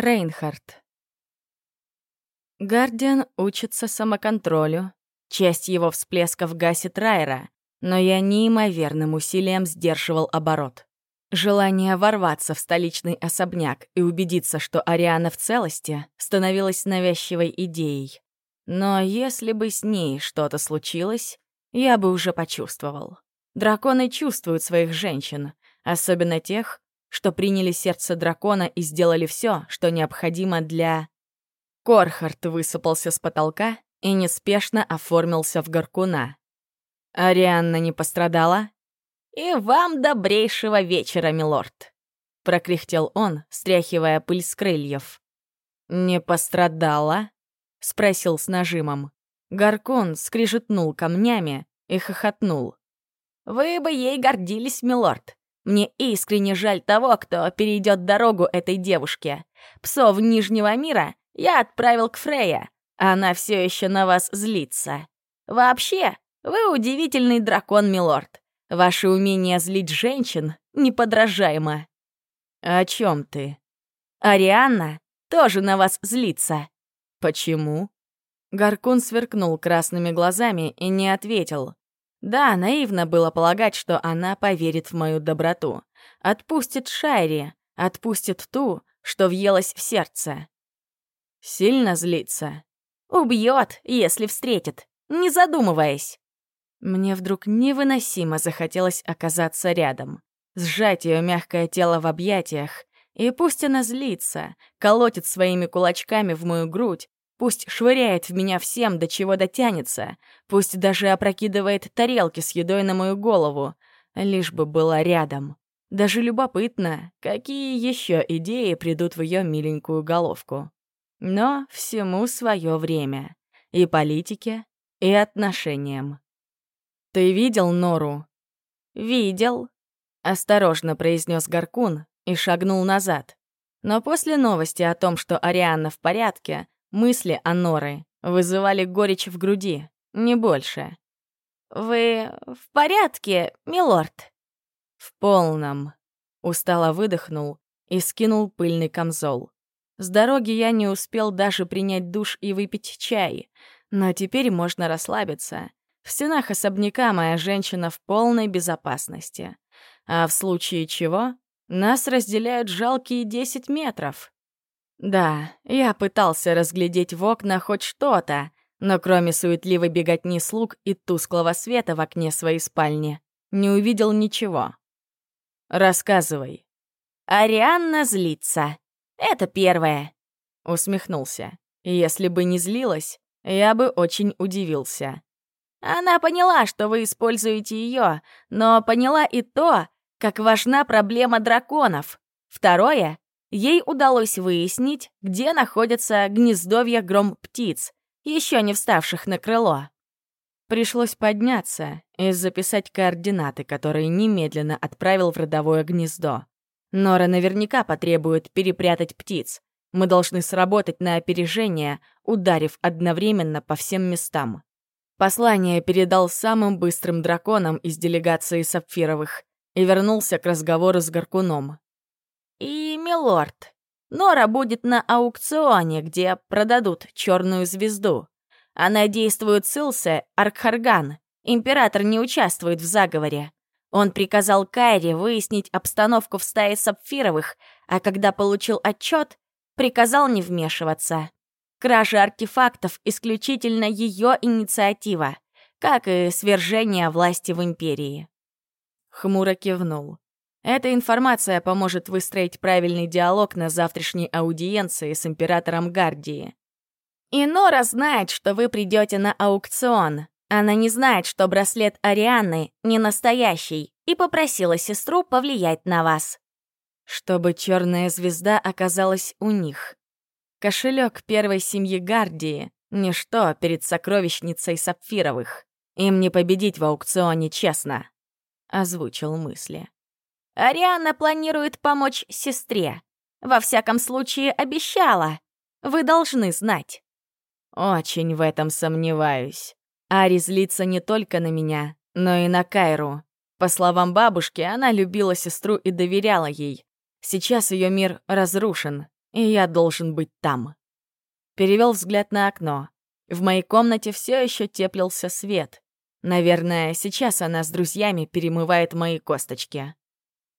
Рейнхард. Гардиан учится самоконтролю. Часть его всплесков гасит Райра, но я неимоверным усилием сдерживал оборот. Желание ворваться в столичный особняк и убедиться, что Ариана в целости, становилось навязчивой идеей. Но если бы с ней что-то случилось, я бы уже почувствовал. Драконы чувствуют своих женщин, особенно тех, что приняли сердце дракона и сделали все, что необходимо для... Корхард высыпался с потолка и неспешно оформился в горкуна. Арианна не пострадала? «И вам добрейшего вечера, милорд!» — прокряхтел он, стряхивая пыль с крыльев. «Не пострадала?» — спросил с нажимом. Гаркон скрижетнул камнями и хохотнул. «Вы бы ей гордились, милорд. Мне искренне жаль того, кто перейдет дорогу этой девушке. Псов Нижнего мира я отправил к Фрея. Она все еще на вас злится. Вообще, вы удивительный дракон, милорд. Ваше умение злить женщин неподражаемо. О чем ты? Арианна тоже на вас злится. Почему? Гаркун сверкнул красными глазами и не ответил. Да, наивно было полагать, что она поверит в мою доброту. Отпустит Шайри, отпустит ту, что въелась в сердце. Сильно злится. Убьет, если встретит, не задумываясь. Мне вдруг невыносимо захотелось оказаться рядом, сжать ее мягкое тело в объятиях, и пусть она злится, колотит своими кулачками в мою грудь, Пусть швыряет в меня всем, до чего дотянется. Пусть даже опрокидывает тарелки с едой на мою голову. Лишь бы была рядом. Даже любопытно, какие еще идеи придут в ее миленькую головку. Но всему свое время. И политике, и отношениям. «Ты видел Нору?» «Видел», — осторожно произнес Гаркун и шагнул назад. Но после новости о том, что Арианна в порядке, Мысли о Норе вызывали горечь в груди, не больше. «Вы в порядке, милорд?» «В полном». Устало выдохнул и скинул пыльный камзол. С дороги я не успел даже принять душ и выпить чай, но теперь можно расслабиться. В стенах особняка моя женщина в полной безопасности. А в случае чего нас разделяют жалкие 10 метров. Да, я пытался разглядеть в окна хоть что-то, но кроме суетливой беготни слуг и тусклого света в окне своей спальни, не увидел ничего. «Рассказывай». «Арианна злится. Это первое», — усмехнулся. «Если бы не злилась, я бы очень удивился». «Она поняла, что вы используете ее, но поняла и то, как важна проблема драконов. Второе Ей удалось выяснить, где находятся гнездовья гром птиц, еще не вставших на крыло. Пришлось подняться и записать координаты, которые немедленно отправил в родовое гнездо. Нора наверняка потребует перепрятать птиц. Мы должны сработать на опережение, ударив одновременно по всем местам. Послание передал самым быстрым драконам из делегации Сапфировых и вернулся к разговору с Гаркуном. «И, милорд, Нора будет на аукционе, где продадут черную звезду. Она действует с Илсе Аркхарган. Император не участвует в заговоре. Он приказал Кайре выяснить обстановку в стае сапфировых, а когда получил отчет, приказал не вмешиваться. Кража артефактов — исключительно ее инициатива, как и свержение власти в Империи. Хмуро кивнул. Эта информация поможет выстроить правильный диалог на завтрашней аудиенции с императором Гардии. И Нора знает, что вы придете на аукцион. Она не знает, что браслет Арианы не настоящий, и попросила сестру повлиять на вас. Чтобы черная звезда оказалась у них. Кошелек первой семьи Гардии — ничто перед сокровищницей Сапфировых. Им не победить в аукционе честно. Озвучил мысли. Ариана планирует помочь сестре. Во всяком случае, обещала. Вы должны знать. Очень в этом сомневаюсь. Ари злится не только на меня, но и на Кайру. По словам бабушки, она любила сестру и доверяла ей. Сейчас ее мир разрушен, и я должен быть там. Перевел взгляд на окно. В моей комнате все еще теплился свет. Наверное, сейчас она с друзьями перемывает мои косточки.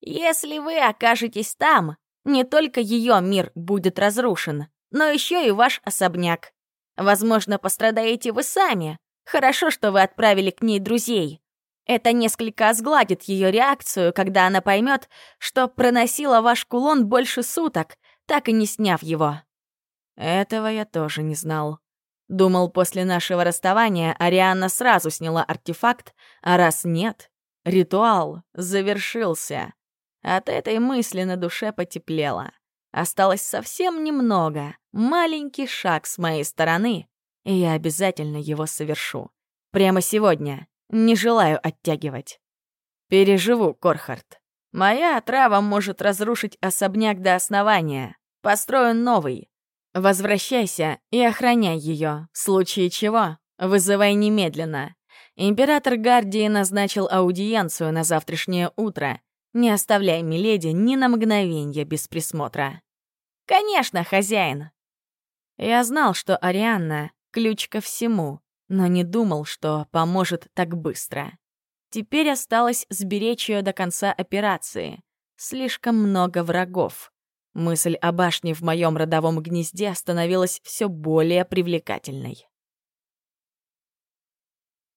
Если вы окажетесь там, не только ее мир будет разрушен, но еще и ваш особняк. Возможно, пострадаете вы сами. Хорошо, что вы отправили к ней друзей. Это несколько сгладит ее реакцию, когда она поймет, что проносила ваш кулон больше суток, так и не сняв его. Этого я тоже не знал. Думал, после нашего расставания Арианна сразу сняла артефакт, а раз нет, ритуал завершился. От этой мысли на душе потеплело. Осталось совсем немного, маленький шаг с моей стороны, и я обязательно его совершу. Прямо сегодня. Не желаю оттягивать. Переживу, Корхард. Моя отрава может разрушить особняк до основания. Построю новый. Возвращайся и охраняй ее. В случае чего, вызывай немедленно. Император Гардии назначил аудиенцию на завтрашнее утро. Не оставляй Миледи ни на мгновенье без присмотра. «Конечно, хозяин!» Я знал, что Арианна — ключ ко всему, но не думал, что поможет так быстро. Теперь осталось сберечь ее до конца операции. Слишком много врагов. Мысль о башне в моем родовом гнезде становилась все более привлекательной.